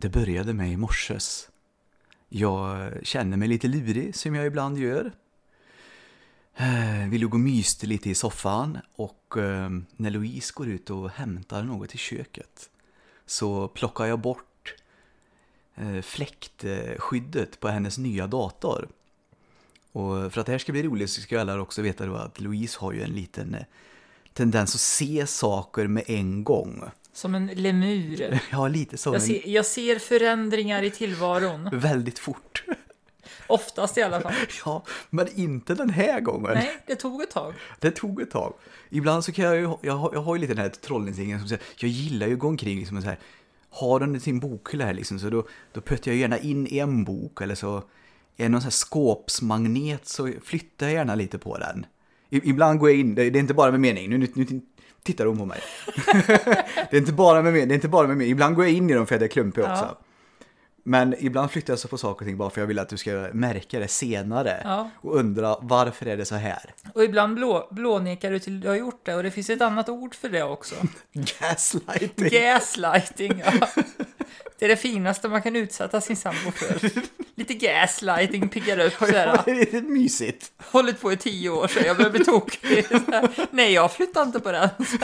Det började med i morses. Jag känner mig lite lurig, som jag ibland gör. Eh, Vi låg och myste lite i soffan och eh, när Louise går ut och hämtar något i köket så plockar jag bort eh, fläktskyddet på hennes nya dator. Och för att det här ska bli roligt så ska alla också veta då att Louise har ju en liten tendens att se saker med en gång. Som en lemur. Ja, lite så. Jag ser, jag ser förändringar i tillvaron. Väldigt fort. Oftast i alla fall. Ja, men inte den här gången. Nej, det tog ett tag. Det tog ett tag. Ibland så kan jag ju, jag har, jag har ju lite den här trollningsringen som säger, jag gillar ju att gå omkring liksom så här, har den i sin bokhylla här liksom, så då, då puttar jag gärna in en bok eller så är det någon sån här skåpsmagnet så flyttar jag gärna lite på den. Ibland går jag in, det, är inte bara med mening, nu, nu, nu tittar hon på mig. det är inte bara med det är inte bara med mening, ibland går jag in i dem för att jag är klumpig också. Ja. Men ibland flyttar jag så på saker och ting bara för jag vill att du ska märka det senare. Ja. Och undra varför är det så här? Och ibland blå, blånekar du till du har gjort det. Och det finns ett annat ord för det också. Gaslighting. Gaslighting, ja. Det är det finaste man kan utsätta sin sambo för. Lite gaslighting piggar upp sådär. det är lite mysigt. Hållit på i tio år så jag börjar bli tokig. Så Nej, jag flyttar inte på den. Så.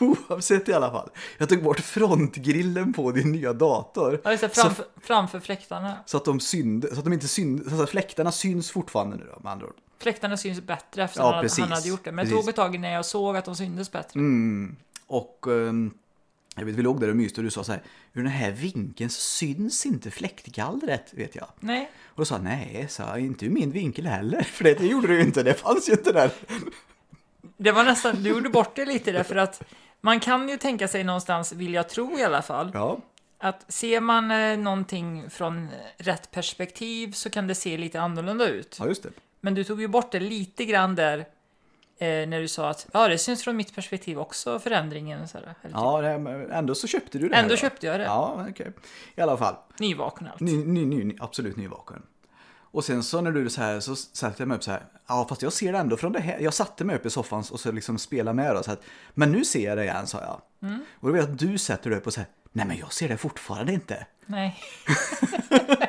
Oavsett i alla fall. Jag tog bort frontgrillen på din nya dator. Ja, just det, framför, framför fläktarna. Så att de synde, så att de inte synde, så att fläktarna syns fortfarande nu då med andra ord. Fläktarna syns bättre efter Ja, att han, hade gjort det. Men det tog ett tag innan jag såg att de syntes bättre. Mm. Och ehm, jag vet, vi låg där och myste och du sa så här, ur den här vinkeln så syns inte fläktgallret, vet jag. Nej, Och då sa nej, sa inte ur min vinkel heller. För det, det gjorde du inte, det fanns ju inte där. det var nästan, du gjorde bort det lite därför att man kan ju tänka sig någonstans, vill jag tro i alla fall, Ja, att ser man eh, någonting från rätt perspektiv så kan det se lite annorlunda ut. ja just det. Men du tog ju bort det lite grann där när du sa att ja, det syns från mitt perspektiv också förändringen. Så här, typ. Ja, det, ändå så köpte du det här Ändå då. köpte jag det. Ja, okej. I alla fall. Nyvaken allt. Ny, ny, ny, absolut nyvaken. Och sen så när du så här så satte jag mig upp så här. Ja, fast jag ser det ändå från det här. Jag satte mig upp i soffan och så liksom spelade med då, så att, Men nu ser jag det igen, sa jag. Mm. Och då vet jag att du sätter dig upp och säger. Nej, men jag ser det fortfarande inte. Nej.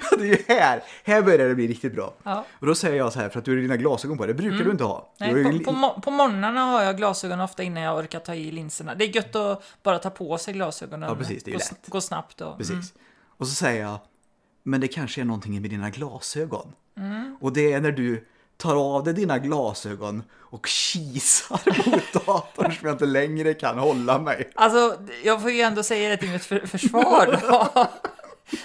det är ju här. Här börjar det bli riktigt bra. Ja. Och då säger jag så här, för att du har dina glasögon på. Det brukar du inte ha. Mm. Nej, på, li- på, på morgnarna har jag glasögon ofta innan jag orkar ta i linserna. Det är gött att bara ta på sig glasögonen. Ja, precis, det är ju gå, lätt. gå snabbt och... Precis. Mm. Och så säger jag, men det kanske är någonting med dina glasögon. Mm. Och det är när du tar av dig dina glasögon och kisar mot datorn som jag inte längre kan hålla mig. Alltså, jag får ju ändå säga det till mitt för, försvar då.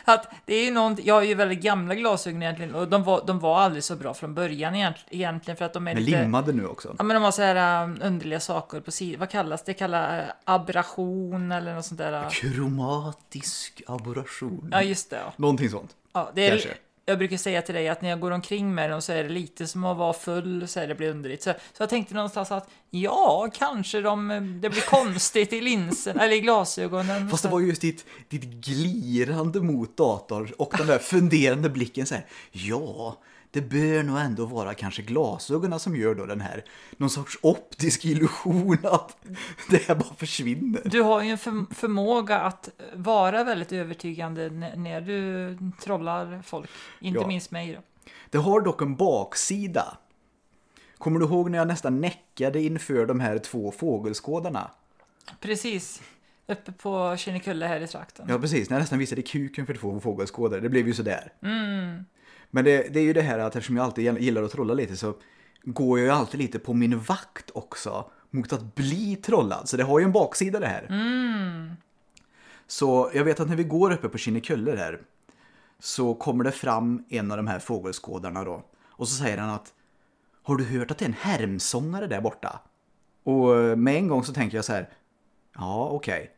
Att det är ju någonting, jag har ju väldigt gamla glasögon egentligen och de var, de var aldrig så bra från början egent- egentligen för att de är Men lite... limmade nu också. Ja men de har så här um, underliga saker på sidan. Vad kallas det? Kallar uh, aberration eller något sånt där. uh. Kromatisk aberration. Ja just det. Ja. Någonting sånt. Ja, det är, Kanske jag brukar säga till dig att när jag går omkring med dem så är det lite som att vara full så är det blir underligt. Så, så jag tänkte någonstans att ja, kanske de, det blir konstigt i linsen eller i glasögonen. Fast det var just ditt, ditt glirande mot datorn och den där funderande blicken så här. Ja, det bör nog ändå vara kanske glasögonen som gör då den här någon sorts optisk illusion att det här bara försvinner. Du har ju en för, förmåga att vara väldigt övertygande när du trollar folk. Inte Ja. minst mig då. Det har dock en baksida. Kommer du ihåg när jag nästan näckade inför de här två fågelskådarna? Precis. Uppe på Kinnekulle här i trakten. Ja, precis. När jag nästan visade kuken för två fågelskådare. Det blev ju sådär. Mm. Men det, det är ju det här att eftersom jag alltid gillar att trolla lite så går jag ju alltid lite på min vakt också mot att bli trollad. Så det har ju en baksida det här. Mm. Så jag vet att när vi går uppe på Kinnekulle där så kommer det fram en av de här fågelskådarna då. Och så säger han att Har du hört att det är en härmsångare där borta? Och eh, med en gång så tänker jag så här Ja, okej.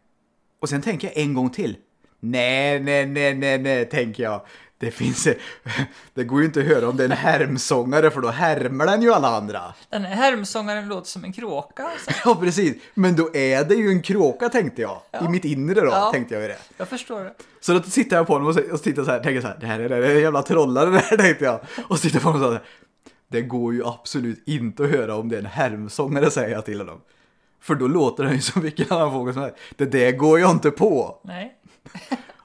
Och sen tänker jag en gång till. Nej, nej, nej, nej, nej, tänker jag. Det finns... Det går ju inte att höra om det är en härmsångare för då härmar den ju alla andra. Den här härmsångaren låter som en kråka. alltså. Ja, precis. Men då är det ju en kråka tänkte jag. I mitt inre då, Ja. tänkte jag ju det. Jag förstår det. Så då tittar jag på honom och så- och tittar så här, tänker så här, det här är det är en jävla trollare det här, tänkte jag. Och så tittar jag på honom och så här, det går ju absolut inte att höra om det är en härmsångare, säger jag till honom. För då låter den ju som vilken annan fågel som helst. Det där går jag inte på. Nej.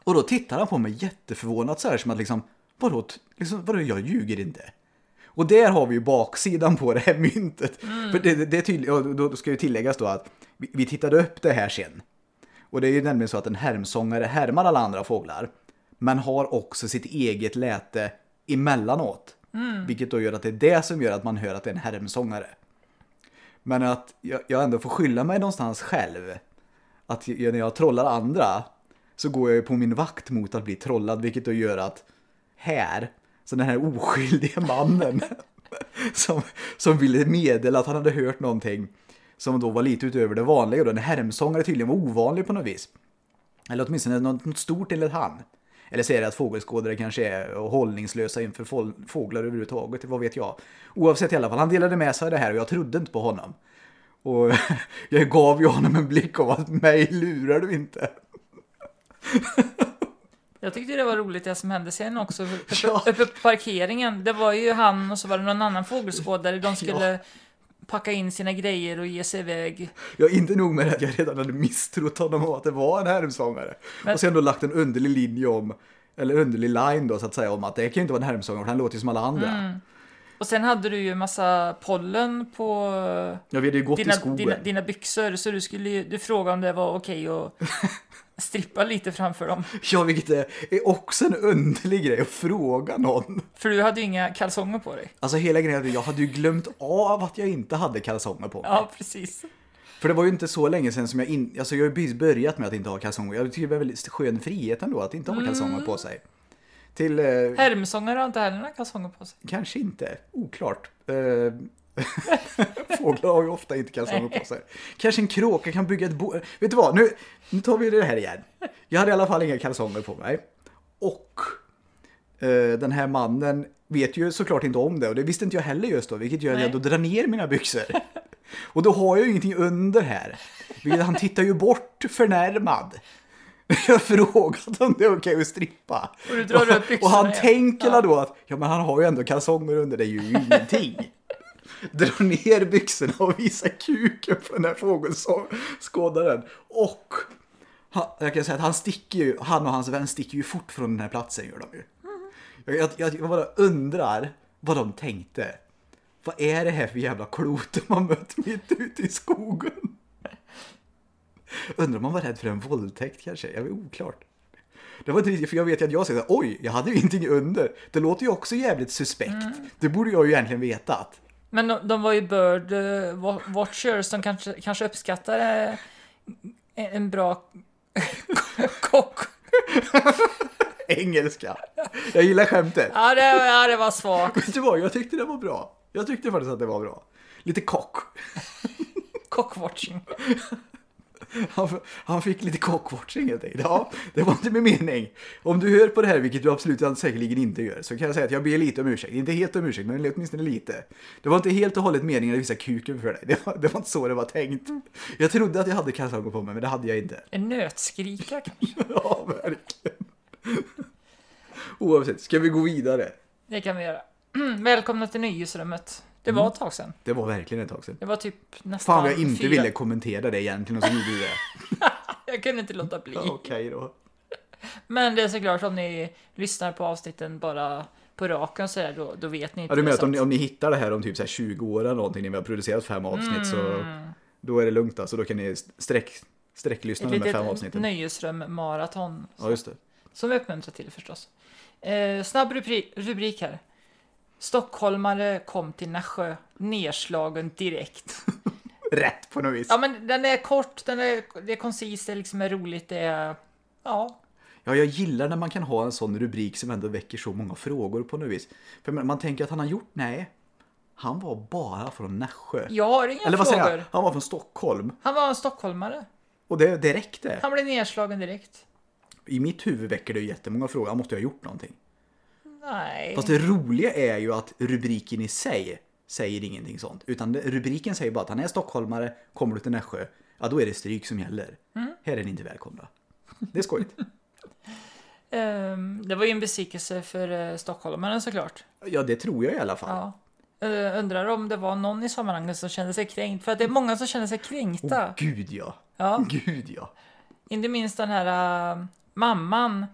Och då tittar han på mig jätteförvånat så här som att liksom, vadå, liksom, vadå jag ljuger inte. Och där har vi ju baksidan på det här myntet. För det, det, är tydligt, och då ska ju tilläggas då att vi, vi tittade upp det här sen. Och det är ju nämligen så att en härmsångare härmar alla andra fåglar. Men har också sitt eget läte emellanåt. Vilket då gör att det är det som gör att man hör att det är en härmsångare. Men att jag, jag ändå får skylla mig någonstans själv. Att jag, när jag trollar andra så går jag ju på min vakt mot att bli trollad. Vilket då gör att här, så den här oskyldiga mannen som, som ville meddela att han hade hört någonting som då var lite utöver det vanliga. Då. En härmsångare tydligen var ovanlig på något vis. Eller åtminstone något, något stort enligt han. Eller säger det att fågelskådare kanske är hållningslösa inför fåglar överhuvudtaget, vad vet jag. Oavsett i alla fall, han delade med sig av det här och jag trodde inte på honom. Och jag gav ju honom en blick av att mig lurar du inte. Jag tyckte det var roligt det som hände sen också. Uppe, Ja. uppe på parkeringen. Det var ju han och så var det någon annan fågelskådare. De skulle packa in sina grejer och ge sig iväg. Jag är inte nog med att jag redan hade misstrott honom om att det var en härmsångare. Men- Och sen då lagt en underlig linje om, eller underlig line då så att säga om att det kan ju inte vara en härmsångare för han låter ju som alla andra. Mm. Och sen hade du ju en massa pollen på Ja, vi hade ju gått i dina, skogen. dina, dina byxor. Så du skulle du frågade om det var okej att strippa lite framför dem. Ja, vilket är, är också en underlig grej att fråga någon. För du hade ju inga kalsonger på dig. Alltså hela grejen, är att jag hade ju glömt av att jag inte hade kalsonger på mig. Ja, precis. För det var ju inte så länge sedan som jag in, alltså jag har ju börjat med att inte ha kalsonger. Jag tycker det är väldigt skön frihet ändå att inte ha kalsonger Mm. på sig. Till, eh, Härmsångare har inte heller några kalsonger på sig. kanske inte, oklart. Eh, Fåglar har ju ofta inte kalsonger på sig. Kanske en kråka kan bygga ett bo... Vet du vad, nu, nu tar vi det här igen. Jag hade i alla fall inga kalsonger på mig. Och eh, den här mannen vet ju såklart inte om det och det visste inte jag heller just då, vilket gör att jag då drar ner mina byxor. Och då har jag ju ingenting under här. Han tittar ju bort förnärmad. Jag har frågat om det är okej att strippa. Och du drar upp Och han igen. tänker Ja. då att ja, men han har ju ändå kalsonger under, det är ju ingenting. Drar ner byxorna och visar kuken på den här fågelskådaren. Och han, jag kan säga att han sticker ju, han och hans vän sticker ju fort från den här platsen gör de ju. Jag, jag, jag, jag bara undrar vad de tänkte. Vad är det här för jävla klot de har mött mitt ute i skogen? Undrar om man var rädd för en våldtäkt kanske? Jag vet oklart. Det var inte riktigt, för jag vet ju att jag säger oj, jag hade ju ingenting under. Det låter ju också jävligt suspekt. Det borde jag ju egentligen vetat. Men de, de var ju bird eh, wa- watchers som kanske, kanske uppskattar eh, en bra kock. Engelska. Jag gillar skämtet. Ja, det, ja, det var svagt. Vet du vad, jag tyckte det var bra. Jag tyckte faktiskt att det var bra. Lite kock. Cockwatching. Han, han fick lite cockwatching helt enkelt. Ja, det var inte min mening. Om du hör på det här, vilket du absolut säkerligen inte gör, så kan jag säga att jag ber lite om ursäkt. Inte helt om ursäkt, men åtminstone lite. Det var inte helt och hållet meningen att visa kuken för dig. Det var, det var inte så det var tänkt. Jag trodde att jag hade kalsonger på mig, men det hade jag inte. En nötskrika kanske. Ja, verkligen. Oavsett, ska vi gå vidare? Det kan vi göra. Välkomna till nyhetsrummet. Det var ett tag sedan. Det var verkligen ett tag sedan. Det var typ nästan Fan vad jag inte fyra... ville kommentera det egentligen och så gjorde du det. Jag kunde inte låta bli. Okej då. Men det är såklart om ni lyssnar på avsnitten bara på raken så här, då, då vet ni inte. Ja, du menar att om ni, om ni hittar det här om typ så här 20 år eller någonting när vi har producerat fem avsnitt så Mm. då är det lugnt alltså. Då kan ni sträck, sträcklyssna Ett de fem avsnitten. nöjesrum-maraton. Ja, just det. Som vi uppmuntrar till förstås. Eh, snabb rubri- rubrik här. Stockholmare kom till Nässjö, nerslagen direkt. Rätt på något vis. Ja men den är kort, den är, det är koncist, det liksom är roligt, det är... Ja. Ja, jag gillar när man kan ha en sån rubrik som ändå väcker så många frågor på något vis. För man, tänker att han har gjort, nej. Han var bara från Nässjö. Jag har inga Eller vad frågor. säger jag? Han var från Stockholm. Han var en stockholmare. Och det, det räckte. Han blev nedslagen direkt. I mitt huvud väcker det jättemånga frågor. Han måste ju ha gjort någonting. Nej. Fast det roliga är ju att rubriken i sig säger ingenting sånt. Utan rubriken säger bara att han är stockholmare, kommer du till Nässjö, ja då är det stryk som gäller. Mm. Här är ni inte välkomna. Det är skojigt. Ehm, det var ju en besvikelse för uh, stockholmaren såklart. Ja, det tror jag i alla fall. Ja. Eh, undrar om det var någon i sammanhanget som kände sig kränkt. För att det är många som känner sig kränkta. Åh gud ja. Ja. Gud ja. Inte minst den här äh, mamman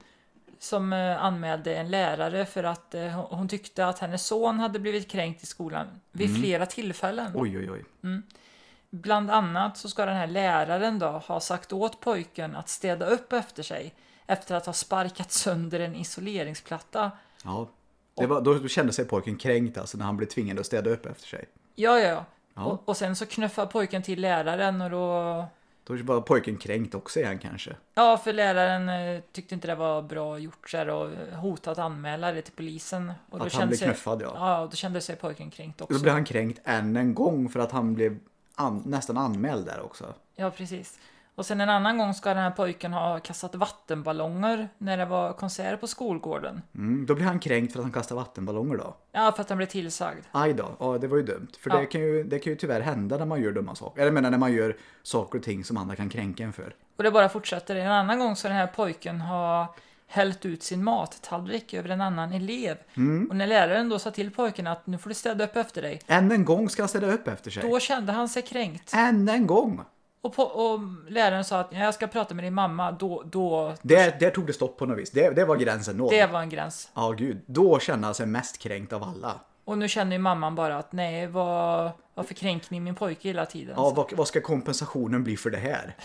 som äh, anmälde en lärare för att äh, hon, tyckte att hennes son hade blivit kränkt i skolan vid flera tillfällen. Oj oj oj. Bland annat så ska den här läraren då ha sagt åt pojken att städa upp efter sig efter att ha sparkat sönder en isoleringsplatta. Ja. Det var, då kände sig pojken kränkt alltså när han blev tvingad att städa upp efter sig. Ja, ja, ja. Ja. Och, och sen så knuffar pojken till läraren och då... Då var pojken kränkt också igen kanske. Ja, för läraren eh, tyckte inte det var bra gjort så här, och hotat att anmäla det till polisen. Och då Att han blev knuffad ja. Ja, då kände sig pojken kränkt också. Då blev han kränkt än en gång för att han blev an, nästan anmäld där också. Ja, precis. Och sen en annan gång ska den här pojken ha kastat vattenballonger när det var konsert på skolgården. Mm, då blir han kränkt för att han kastar vattenballonger då. Ja, för att han blev tillsagd. Aj då, ja det var ju dumt. För Ja. det, kan ju, det kan ju tyvärr hända när man gör dumma saker. Eller jag menar när man gör saker och ting som andra kan kränka en för. Och det bara fortsätter. En annan gång så den här pojken ha hällt ut sin mattallrik över en annan elev. Mm. Och när läraren då sa till pojken att nu får du städa upp efter dig. Än en gång ska han städa upp efter sig. Då kände han sig kränkt. Än en gång! Och, på, och läraren sa att "Ja, jag ska prata med din mamma. Då, då, Där, där tog det stopp på något vis. Det, det var gränsen nådd. det var en gräns. Ja gud, då kände han sig mest kränkt av alla. Och nu känner ju mamman bara att nej, vad, varför kränker ni min pojke hela tiden? Ja, vad, vad ska kompensationen bli för det här?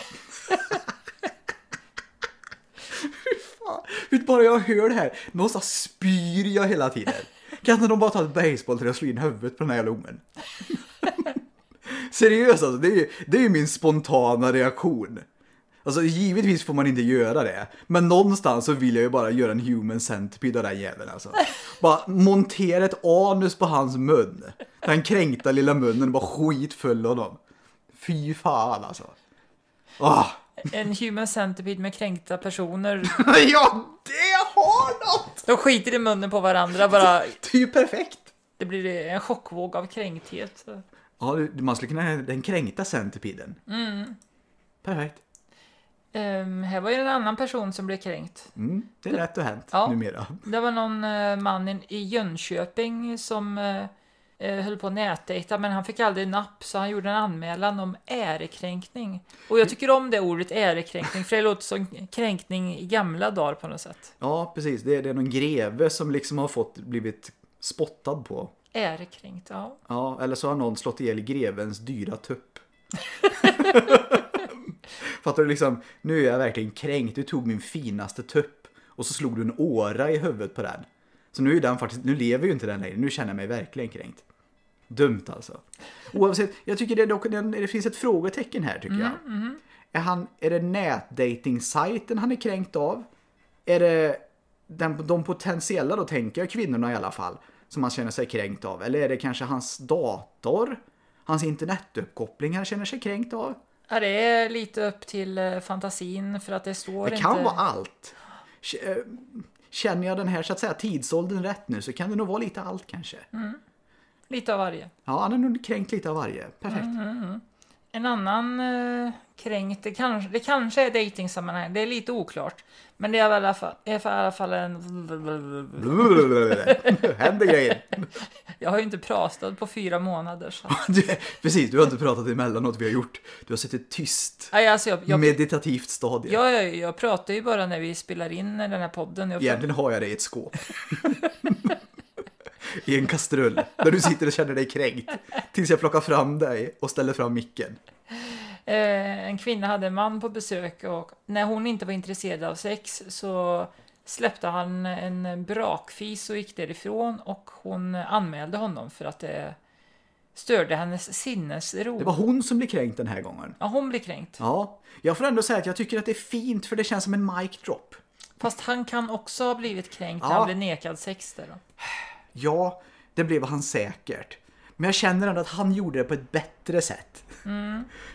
Du, bara jag hör det här, någonstans spyr jag hela tiden. Kan inte de bara ta ett basebollträ och slå in huvudet på den här jävla ungen? Seriöst alltså, det är, ju, det är ju min spontana reaktion. Alltså givetvis får man inte göra det. Men någonstans så vill jag ju bara göra en human centipede av den jäveln alltså. Bara montera ett anus på hans mun. Den kränkta lilla munnen bara skitfull av dem. Fy fan alltså. Ah. En human centipede med kränkta personer. ja, det har något! De skiter i munnen på varandra bara. Det är ju perfekt. Det blir en chockvåg av kränkthet. Ja, man skulle kunna den kränkta centipeden. Perfekt. Ehm, här var ju en annan person som blev kränkt. Mm, det är rätt och hänt Ja. numera. Det var någon eh, man i- i Jönköping som eh, eh, höll på att nätdejta men han fick aldrig napp så han gjorde en anmälan om ärekränkning. Och jag tycker om det ordet ärekränkning för det låter som kränkning i gamla dagar på något sätt. Ja, precis. Det är, det är någon greve som liksom har fått blivit spottad på. Ärekränkt, ja. Ja, eller så har någon slått ihjäl grevens dyra tupp. Fattar du liksom, nu är jag verkligen kränkt. Du tog min finaste tupp och så slog du en åra i huvudet på den. Så nu är den faktiskt, nu lever ju inte den längre. Nu känner jag mig verkligen kränkt. Dumt alltså. Oavsett, jag tycker det, dock, det, finns ett frågetecken här tycker jag. Är, han, är det nätdating-sajten han är kränkt av? Är det den, de potentiella då tänker jag kvinnorna i alla fall som han känner sig kränkt av? Eller är det kanske hans dator? Hans internetuppkoppling han känner sig kränkt av? Ja, det är lite upp till eh, fantasin för att det står Det inte... kan vara allt. Eh, Känner jag den här så att säga tidsåldern rätt nu så kan det nog vara lite allt kanske. Lite av varje. Ja, han är nog kränkt lite av varje. Perfekt. En annan eh, kränkt, det kanske, det kanske är dejtingsammanhang, det är lite oklart. Men det är väl i alla fall, i alla fall en... Händer grejer. Jag har ju inte pratat på fyra månader. Så. Precis, du har inte pratat emellanåt vi har gjort. Du har suttit tyst. Nej, alltså jag, jag, Meditativt stadie. jag, jag, jag pratar ju bara när vi spelar in den här podden. Jag, Egentligen har jag det i ett skåp. I en kastrull. Där du sitter och känner dig kränkt. Tills jag plockar fram dig och ställer fram micken. eh, en kvinna hade en man på besök och när hon inte var intresserad av sex så släppte han en brakfis och gick därifrån och hon anmälde honom för att det störde hennes sinnesro. Det var hon som blev kränkt den här gången. Ja, hon blev kränkt. Ja, jag får ändå säga att jag tycker att det är fint för det känns som en mic drop. Fast han kan också ha blivit kränkt när Ja. han blev nekad sex där då. Ja, det blev han säkert. Men jag känner ändå att han gjorde det på ett bättre sätt.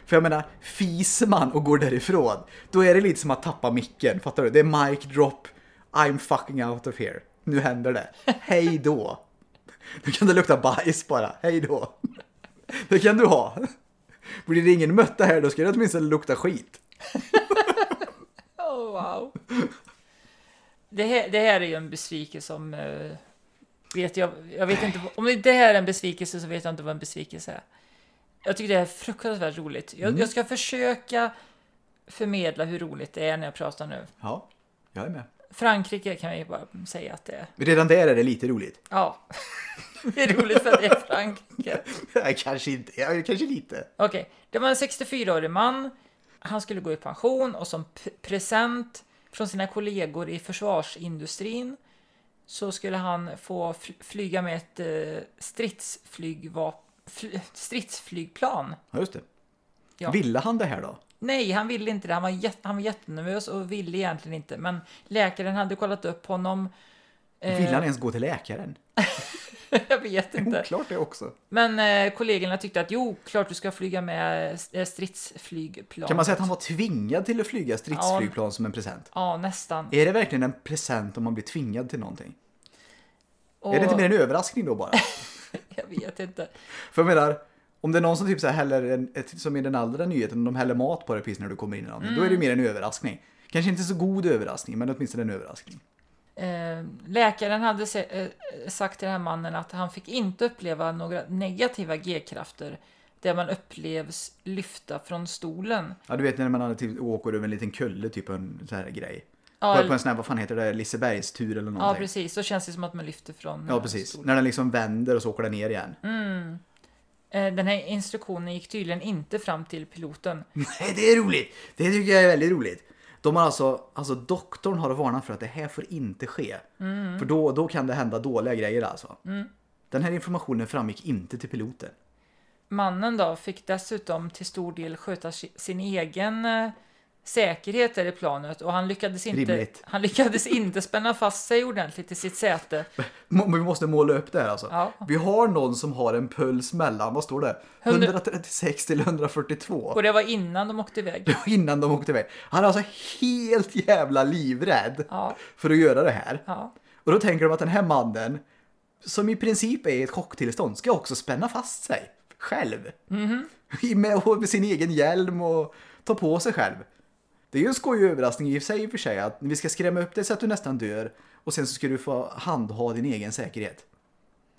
För jag menar, fiser man och går därifrån, då är det lite som att tappa micken. Fattar du? Det är mic drop, I'm fucking out of here. Nu händer det. Hej då. Nu kan det lukta bajs bara. Hej då. Det kan du ha. Blir det ingen mötta här, då ska det åtminstone lukta skit. Oh, wow. Det här, det här är ju en besvikelse som... vet jag, jag vet inte, om det här är en besvikelse så vet jag inte vad en besvikelse är. Jag tycker det är fruktansvärt roligt. Jag, Mm. jag ska försöka förmedla hur roligt det är när jag pratar nu. Ja, jag är med. Frankrike kan jag ju bara säga att det är. Redan där är det lite roligt. Ja, det är roligt för att det är Frankrike. Nej, kanske inte. Ja, kanske lite. Okej, det var en 64-årig man. Han skulle gå i pension och som present från sina kollegor i försvarsindustrin så skulle han få fl- flyga med ett eh, stridsflygplan. Ja, just det. Ja. Ville han det här då? Nej, han ville inte det. Han var, jät- han var jättenervös och ville egentligen inte. Men läkaren hade kollat upp honom. Eh, Ville han ens gå till läkaren? jag vet inte. Oklart det också. Men eh, kollegorna tyckte att jo, klart du ska flyga med eh, stridsflygplan. Kan man säga att han var tvingad till att flyga stridsflygplan som en present? Ja, nästan. Är det verkligen en present om man blir tvingad till någonting? Och, Är det inte mer en överraskning då bara? Jag vet inte. För jag menar, om det är någon som typ så här häller, en, som i den andra nyheten, de häller mat på dig precis när du kommer in i någonting, då är det mer en överraskning. Kanske inte så god överraskning, men åtminstone en överraskning. Eh, läkaren hade se, eh, sagt till den här mannen att han fick inte uppleva några negativa G-krafter där man upplevs lyfta från stolen. Ja, du vet när man hade typ, åker över en liten kulle, typ en sån här grej. Ja, på, på en sån här, vad fan heter det, Lisebergstur eller Ja, någonting. precis. Så känns det som att man lyfter från Ja, eh, precis. stolen. När den liksom vänder och så åker den ner igen. Eh, Den här instruktionen gick tydligen inte fram till piloten. Nej, det är roligt! Det tycker jag är väldigt roligt. De har alltså, alltså doktorn har varnat för att det här får inte ske. För då, då kan det hända dåliga grejer alltså. Den här informationen framgick inte till piloten. Mannen då fick dessutom till stor del sköta si- sin egen säkerhet där i planet och han lyckades inte, Rimligt. han lyckades inte spänna fast sig ordentligt i sitt säte. Må- Vi måste måla upp det här alltså. Ja. Vi har någon som har en puls mellan, vad står det? 100 136 till 142. Och det var innan de åkte iväg. Det var innan de åkte iväg. Han är alltså helt jävla livrädd Ja, för att göra det här. ja. Och då tänker de att den här mannen, som i princip är i ett chocktillstånd, ska också spänna fast sig själv. I- Med, och med sin egen hjälm och ta på sig själv. Det är ju en skojig överraskning i sig, i och för sig att vi ska skrämma upp dig så att du nästan dör och sen så ska du få handha din egen säkerhet.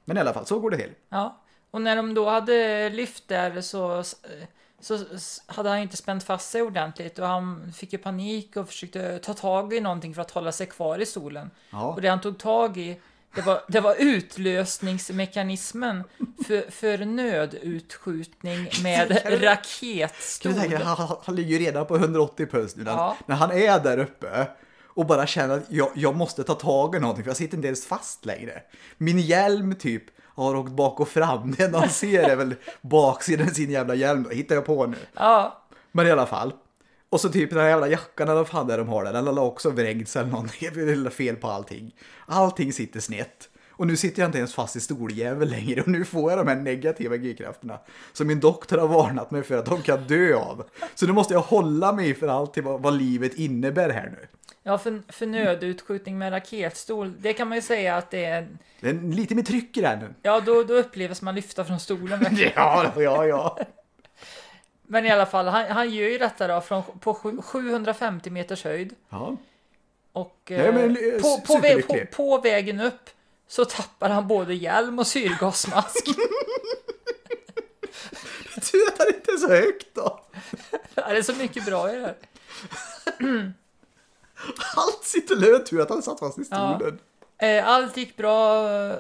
Men i alla fall, så går det till. ja. Och när de då hade lyft där så, så, hade han inte spänt fast sig ordentligt och han fick ju panik och försökte ta tag i någonting för att hålla sig kvar i stolen. Ja. Och det han tog tag i, det var, det var utlösningsmekanismen för, för nödutskjutning med raketstol. han, han ligger ju redan på 180 puls nu. När, Ja. när han är där uppe och bara känner att jag, jag måste ta tag i någonting för jag sitter inte ens fast längre. Min hjälm typ har åkt bak och fram. Det enda han ser är väl baksidan av sin jävla hjälm. Hittar jag på nu. Ja, Men i alla fall. Och så typ den här jävla jackan eller vad fan det är de har där. Den har också vrängts eller någonting. Det är fel på allting. Allting sitter snett. Och nu sitter jag inte ens fast i stoljävel längre och nu får jag de här negativa G-krafterna. Som min doktor har varnat mig för att de kan dö av. Så nu måste jag hålla mig för allt vad, vad livet innebär här nu. ja för, för nödutskjutning med raketstol, det kan man ju säga att det är... Det är lite mer tryck i det här nu. Ja, då, då upplevs man lyfta från stolen. Ja, ja, ja. Men i alla fall, han, han gör ju detta då från, på sju- 750 meters höjd. ja. Och Ja, eh, men, eh, på, på, väg, på, på vägen upp så tappar han både hjälm och syrgasmask. Tur att han inte är så högt då. Ja, det är så mycket bra i det här. Allt sitter löst. Tur att han satt fast i Ja. stolen. Eh, Allt gick bra eh,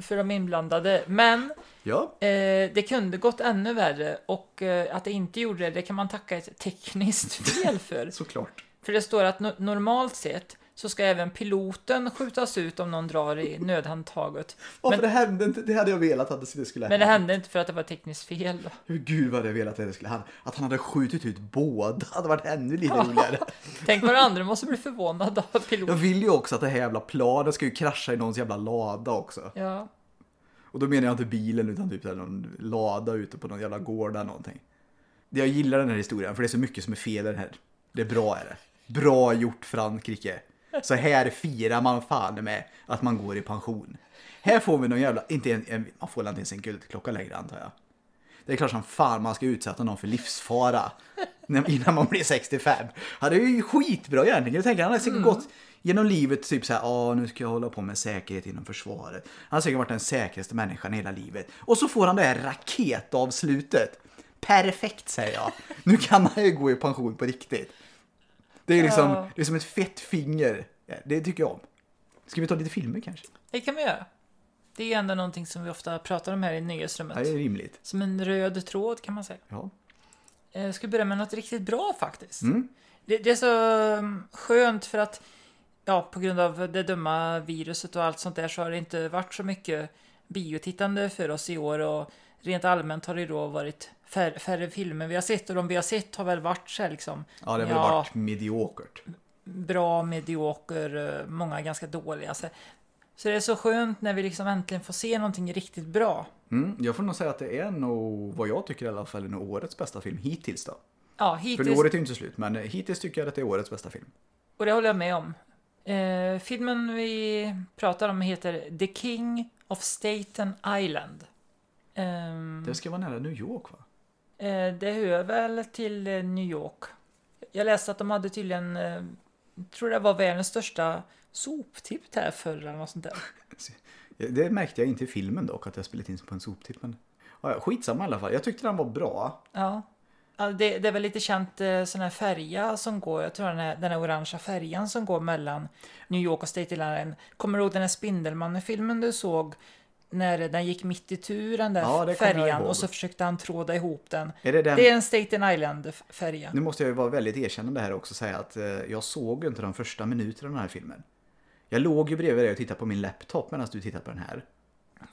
för de inblandade, men Ja. eh, det kunde gått ännu värre och eh, att det inte gjorde det, det kan man tacka ett tekniskt fel för. såklart. För det står att no normalt sett så ska även piloten skjutas ut om någon drar i nödhandtaget. Varför Men- det hände inte? Det hade jag velat att det skulle Men det hände inte för att det var tekniskt fel. Då. Hur Gud vad hade jag velat att det skulle hända. Att han hade skjutit ut båda hade varit ännu lite roligare. Tänk vad andra måste bli förvånade av Jag piloten. vill ju också att det här jävla planet ska ju krascha i någons jävla lada också. Ja. Och då menar jag inte bilen utan typ så här någon lada ute på någon jävla gård eller någonting. Det jag gillar den här historien för det är så mycket som är fel i den här. Det är bra är det. Bra gjort Frankrike. Så här firar man fan med att man går i pension. Här får vi någon jävla, inte en, en man får väl inte ens en guldklocka längre antar jag. Det är klart som fan man ska utsätta någon för livsfara innan man blir 65. Ja, det är ju skitbra egentligen. Jag tänker, han har säkert gått genom livet typ så här, ja nu ska jag hålla på med säkerhet inom försvaret. Han har säkert varit den säkraste människan i hela livet. Och så får han det här raketavslutet. Perfekt säger jag. Nu kan man ju gå i pension på riktigt. Det är liksom, Ja. det är som ett fett finger. Det tycker jag om. Ska vi ta lite filmer kanske? Det kan vi göra. Det är ändå någonting som vi ofta pratar om här i Ja, nyhetsrummet. det är rimligt. Som en röd tråd kan man säga. Ja. Eh, Jag ska börja med något riktigt bra faktiskt. Mm. Det, det är så um, skönt för att ja, på grund av det dumma viruset och allt sånt där så har det inte varit så mycket biotittande för oss i år och rent allmänt har det då varit färre, färre filmer vi har sett och de vi har sett har väl varit så här liksom Ja, det har väl Ja. varit mediokert. bra, medioker, eh, många ganska dåliga. Så, så det är så skönt när vi liksom äntligen får se någonting riktigt bra. Mm, jag får nog säga att det är nog, vad jag tycker i alla fall, är nog årets bästa film hittills då. Ja, För hittills, året är ju inte slut, men hittills tycker jag att det är årets bästa film. och det håller jag med om. Eh, filmen vi pratar om heter The King of Staten Island. Ehm, Det ska vara nära New York va? Eh, det hör väl till eh, New York. Jag läste att de hade tydligen, eh, tror det var världens största soptipp där förr eller något sånt där. Det märkte jag inte i filmen dock, att jag spelat in på en soptipp. Men ja, skitsamma i alla fall. Jag tyckte den var bra. Ja. Det, det är väl lite känt eh, sån här färja som går, jag tror den här, den här orangea färjan som går mellan New York och Staten Island. Kommer du ihåg den här Spindelmannen-filmen du såg? När den gick mitt i tur den där Ja, färjan och så försökte han tråda ihop den. Är det den... Det är en Staten Island-färja. Nu måste jag ju vara väldigt erkännande här också och säga att eh, jag såg inte de första minuterna av den här filmen. Jag låg ju bredvid dig och tittade på min laptop medan du tittade på den här.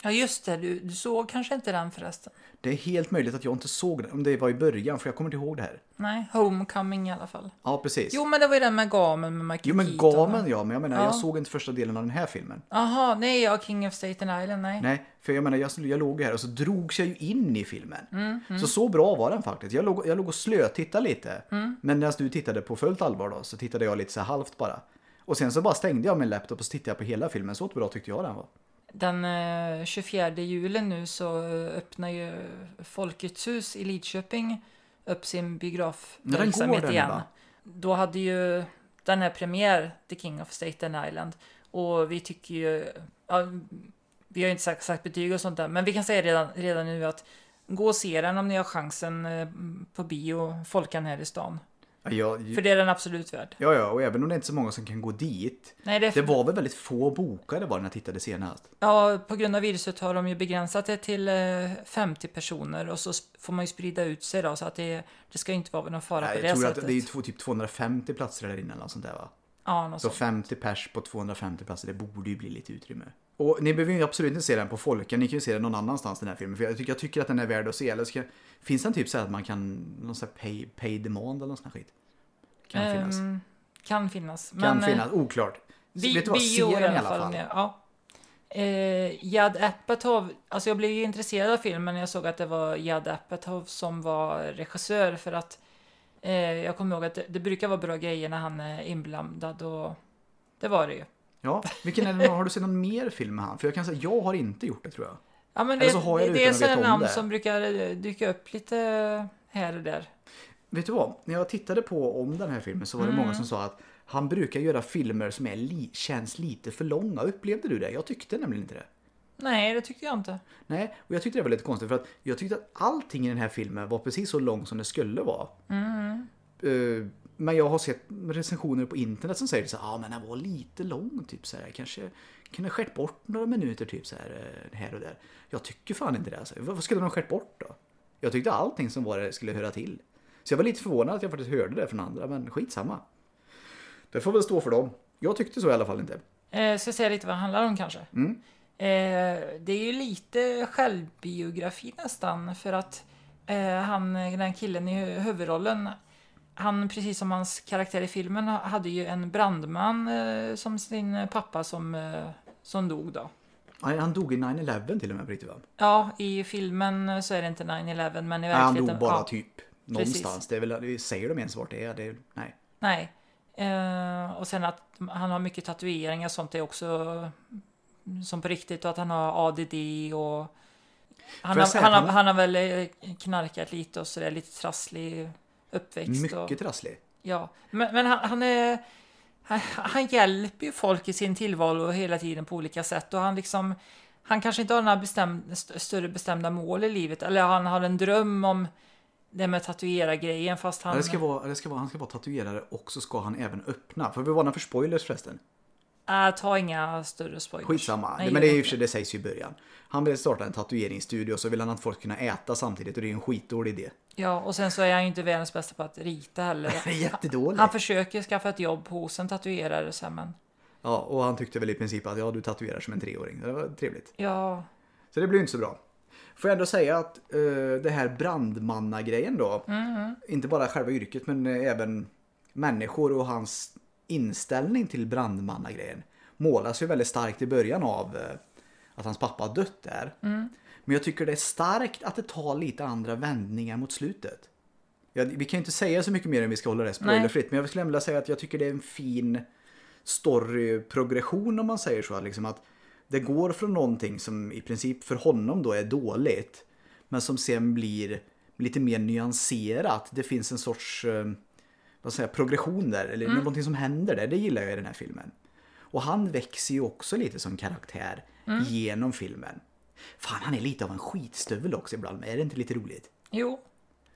Ja just det, du, du såg kanske inte den förresten? Det är helt möjligt att jag inte såg den, om det var i början, för jag kommer inte ihåg det här. Nej, Homecoming i alla fall. Ja, precis. Jo, men det var ju den med gamen med Michael Jo men Keaton, gamen ja, men jag menar Ja. jag såg inte första delen av den här filmen. Jaha, nej, ja, King of Staten Island, nej. Nej, för jag menar jag, jag låg här och så drogs jag ju in i filmen. Mm, Så så bra var den faktiskt. Jag låg, jag låg och slötittade lite. Mm. Men när du tittade på fullt allvar då så tittade jag lite så halvt bara. Och sen så bara stängde jag min laptop och så tittade jag på hela filmen. Så bra tyckte jag den var. Den eh, 24 juli nu så eh, öppnar ju Folkets hus i Lidköping upp sin biografverksamhet igen. va? Då hade ju den här premiär, The King of Staten Island. Och vi tycker ju, ja, vi har ju inte sagt, sagt betyg och sånt där, men vi kan säga redan, redan nu att gå och se den om ni har chansen eh, på bio, Folkan här i stan. Ja, jag, För det är den absolut värd. ja, ja, och även om det inte är så många som kan gå dit. Nej, det är Det var väl väldigt få bokade var när jag tittade senast. Ja, på grund av viruset har de ju begränsat det till eh, 50 personer och så får man ju sprida ut sig då så att det, det ska ju inte vara någon fara Nej, på det jag tror sättet. att det är två, typ 250 platser där inne eller något sånt där va? Ja, något Så sånt. 50 pers på 250 platser, det borde ju bli lite utrymme. Och ni behöver ju absolut inte se den på Folken, ni kan ju se den någon annanstans den här filmen. För jag tycker, jag tycker att den är värd att se. Eller ska, finns det en typ så här att man kan, någon sån här pay, pay demand eller någon sån här skit? Kan det finnas. Kan finnas. Kan Men, eh, finnas, oklart. Bi- Vet du vad, bio se den i alla fall. fall. Ja. Eh, Judd Apatow, alltså jag blev ju intresserad av filmen när jag såg att det var Judd Apatow som var regissör för att eh, jag kommer ihåg att det, det brukar vara bra grejer när han är inblandad och det var det ju. Ja, vilken är det, har du sett någon mer film med han? För jag kan säga, jag har inte gjort det tror jag. Ja, men Eller det, så har jag det det är sådana namn det. som brukar eh, dyka upp lite här och där. Vet du vad? När jag tittade på om den här filmen så var det Mm. många som sa att han brukar göra filmer som är li- känns lite för långa. Upplevde du det? Jag tyckte nämligen inte det. Nej, det tycker jag inte. Nej, och jag tyckte det var lite konstigt för att jag tyckte att allting i den här filmen var precis så lång som det skulle vara. Mm. Eh, men jag har sett recensioner på internet som säger så ah, men den var lite lång typ så här. Kanske kunde skärt bort några minuter typ så här, eh, här och där. Jag tycker fan inte det. Alltså. Vad skulle de skärt bort då? Jag tyckte allting som var där skulle höra till. Så jag var lite förvånad att jag faktiskt hörde det från andra, men skitsamma. Det får väl stå för dem. Jag tyckte så i alla fall inte. Eh, ska jag säga lite vad det handlar om kanske? Mm. Eh, det är ju lite självbiografi nästan för att eh, han, den killen i hu- huvudrollen, han precis som hans karaktär i filmen hade ju en brandman eh, som sin pappa som, eh, som dog då. Nej, Han dog i 9-11 till och med på riktigt va? Ja, i filmen så är det inte 9-11 men i Nej, han verkligheten... dog bara ja, typ någonstans. Det är väl, säger de ens vart det är? Det är nej. Nej. Eh, och sen att han har mycket tatueringar och sånt är också som på riktigt och att han har ADD och han har, han, han- han har väl eh, knarkat lite och sådär, lite trasslig uppväxt. Och, Mycket trasslig. ja. Men, men han, han är... Han, han hjälper ju folk i sin tillvaro hela tiden på olika sätt och han liksom... Han kanske inte har några bestämd, st- större bestämda mål i livet eller han har en dröm om det med tatuera-grejen fast han... Ja, Det ska vara, det ska vara, han ska vara tatuerare och så ska han även öppna. Får vi varna för spoilers förresten? Äh, ta inga större spoilers. Skitsamma. Nej, men det, är sig, det sägs ju i början. Han vill starta en tatueringsstudio så vill han att folk ska kunna äta samtidigt och det är ju en skitdålig idé. Ja, och sen så är han ju inte världens bästa på att rita heller. Det är jättedåligt. Han försöker skaffa ett jobb hos en tatuerare sen, men Ja, och han tyckte väl i princip att ja, du tatuerar som en treåring. Det var trevligt. ja, Så det blir inte så bra. Får jag ändå säga att eh, det här brandmannagrejen då, inte bara själva yrket men eh, även människor och hans inställning till brandmannagrejen målas ju väldigt starkt i början av eh, att hans pappa har dött där. Men jag tycker det är starkt att det tar lite andra vändningar mot slutet. Ja, vi kan ju inte säga så mycket mer än vi ska hålla det spoilerfritt, men jag skulle vilja säga att jag tycker det är en fin storyprogression om man säger så. Liksom att det går från någonting som i princip för honom då är dåligt, men som sen blir lite mer nyanserat. Det finns en sorts eh, vad säger, progression där, eller någonting som händer där. Det gillar jag i den här filmen. Och han växer ju också lite som karaktär genom filmen. Fan, han är lite av en skitstövel också ibland, men är det inte lite roligt? jo.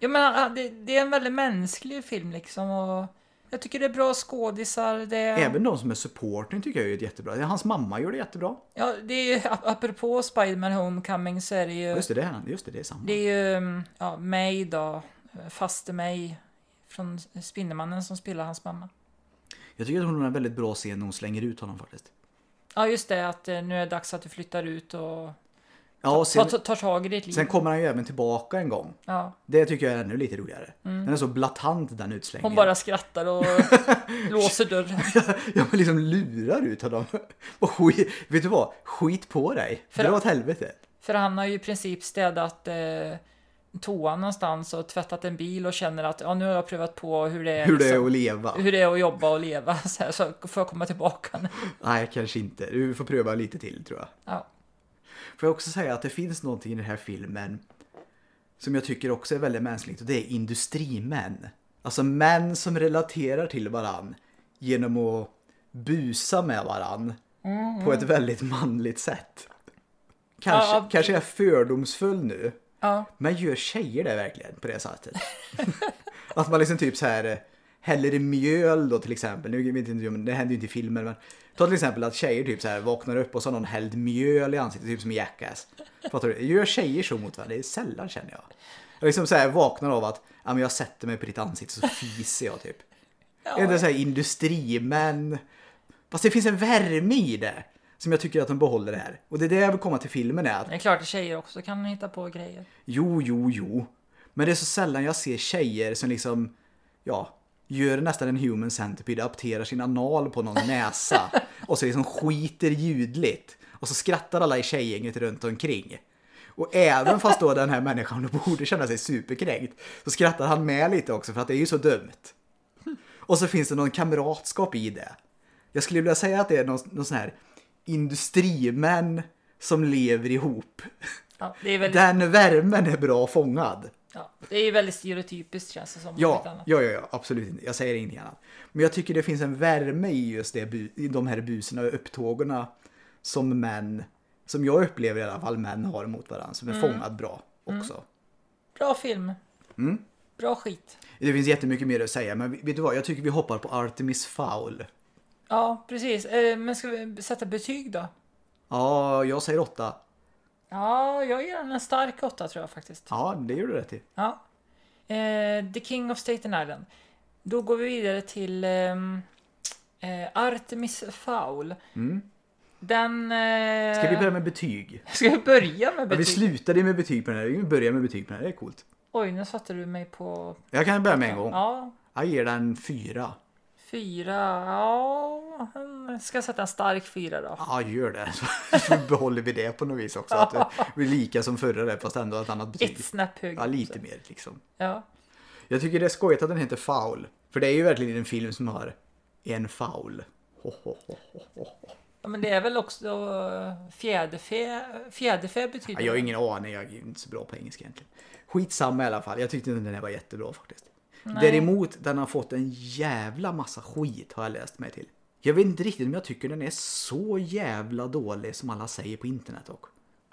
Ja, men det, det är en väldigt mänsklig film liksom och jag tycker det är bra skådisar. Det Även de som är supporting tycker jag är jättebra. Hans mamma gör det jättebra. ja, det är ju, ap- apropå Spiderman Homecoming så är det ju, Just det, det är, just det, det är samma. det är ju, mm, ja, May då, faste May från Spindelmannen som spelar hans mamma. Jag tycker att hon har en väldigt bra scen när hon slänger ut honom faktiskt. Ja, just det, att eh, nu är det dags att du flyttar ut och Ja, och sen, tar, tar tag i ditt liv. sen kommer han ju även tillbaka en gång. Ja, Det tycker jag är ännu lite roligare. Den är så blatant den utslängningen. hon bara skrattar och låser dörren. Ja men liksom lurar ut honom. Och skit, vet du vad? Skit på dig. För- Dra åt helvete. För han har ju i princip städat eh, toan någonstans och tvättat en bil och känner att ja, nu har jag prövat på hur det är, Hur det är liksom, att leva. hur det är att jobba och leva. Så, här, så får jag komma tillbaka nu. Nej, kanske inte. Du får pröva lite till tror jag. Ja. Får jag också säga att det finns någonting i den här filmen som jag tycker också är väldigt mänskligt och det är industrimän. Alltså män som relaterar till varann genom att busa med varann på ett väldigt manligt sätt. Kanske, Ja. kanske är jag fördomsfull nu, Ja. men gör tjejer det verkligen på det sättet? att man liksom typ så här eh, häller i mjöl då till exempel. Nu vet inte det händer ju inte i filmer men ta till exempel att tjejer typ så här vaknar upp och så har någon hällt mjöl i ansiktet typ som Jackass. Fattar du? Gör tjejer så mot varandra? Det är sällan känner jag. Jag liksom så här vaknar av att ja, men jag sätter mig på ditt ansikte så fiser jag typ. Är det så här industrimän? Fast det finns en värme i det som jag tycker att de behåller här. Och det är det jag vill komma till filmen är att Det är klart att tjejer också kan hitta på grejer. Jo, jo, jo. Men det är så sällan jag ser tjejer som liksom, ja, gör nästan en human centipede, apterar sin anal på någon näsa och så liksom skiter ljudligt. Och så skrattar alla i tjejgänget runt omkring. Och även fast då den här människan borde känna sig superkränkt så skrattar han med lite också för att det är ju så dumt. Och så finns det någon kamratskap i det. Jag skulle vilja säga att det är någon, någon sån här industrimän som lever ihop. Ja, väldigt, Den värmen är bra fångad. ja, det är väldigt stereotypiskt känns det som. om Ja, ja, ja, ja, absolut inte. Jag säger ingenting annat. Men jag tycker det finns en värme i just det, i de här busen och upptågorna som män, som jag upplever i alla fall män har mot varandra, som är Mm. fångad bra också. Bra film. Mm. Bra skit. Det finns jättemycket mer att säga, men vet du vad? Jag tycker vi hoppar på Artemis Fowl. Ja, precis. Eh, men ska vi sätta betyg då? Ja, jag säger åtta. Ja, jag ger den en stark åtta tror jag faktiskt. Ja, det gör du rätt i. Ja. Eh, The King of Staten Island. Då går vi vidare till ehm, eh, Artemis Fowl. Mm. Den... Eh, Ska vi börja med betyg? Ska vi börja med Ja, vi betyg? slutade med betyg på den här. Vi börjar med betyg på den här. Det är coolt. Oj, nu satte du mig på... Jag kan börja med en gång. Ja, Jag ger den fyra. Fyra. Ja, jag ska sätta en stark fyra då. Ja, gör det. Så behåller vi det på något vis också. Att det blir lika som förra där, fast ändå ett annat betyg. Ett snäpp högre. Ja, lite mer liksom. Ja. Jag tycker det är skojigt att den heter Foul. För det är ju verkligen en film som har en foul. Ho, ho, ho, ja, men det är väl också fjäderfä. Fjäderfä betyder Ja, jag har ingen aning, jag är inte så bra på engelska egentligen. Skitsamma i alla fall, jag tyckte den här var jättebra faktiskt. Däremot, den har fått en jävla massa skit har jag läst mig till. Jag vet inte riktigt om jag tycker den är så jävla dålig som alla säger på internet dock.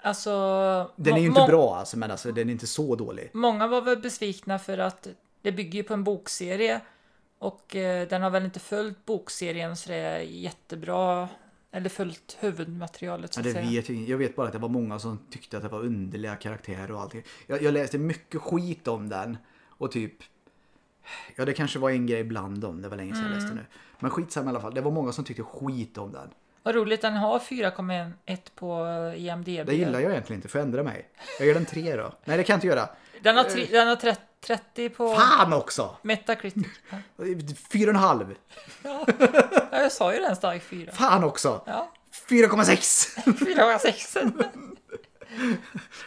Alltså... Den är ju inte bra alltså, men alltså den är inte så dålig. Många var väl besvikna för att det bygger ju på en bokserie. Och eh, den har väl inte följt bokserien så det är jättebra. Eller följt huvudmaterialet så Ja, att det säga. vet jag, jag vet bara att det var många som tyckte att det var underliga karaktärer och allting. Jag, jag läste mycket skit om den. Och typ... Ja, det kanske var en grej bland dem. Det var länge sedan jag läste Mm. nu. Men skitsamma i alla fall. Det var många som tyckte skit om den. Vad roligt, den har 4,1 på IMDB. Det gillar jag egentligen inte. Får jag ändra mig? Jag ger den tre då. Nej, det kan jag inte göra. Den har, tre, den har 30, 30 på Fan också! Metacritic. Fyra och en halv. Ja, jag sa ju den stark 4. Fan också! Ja, 4,6! 4,6.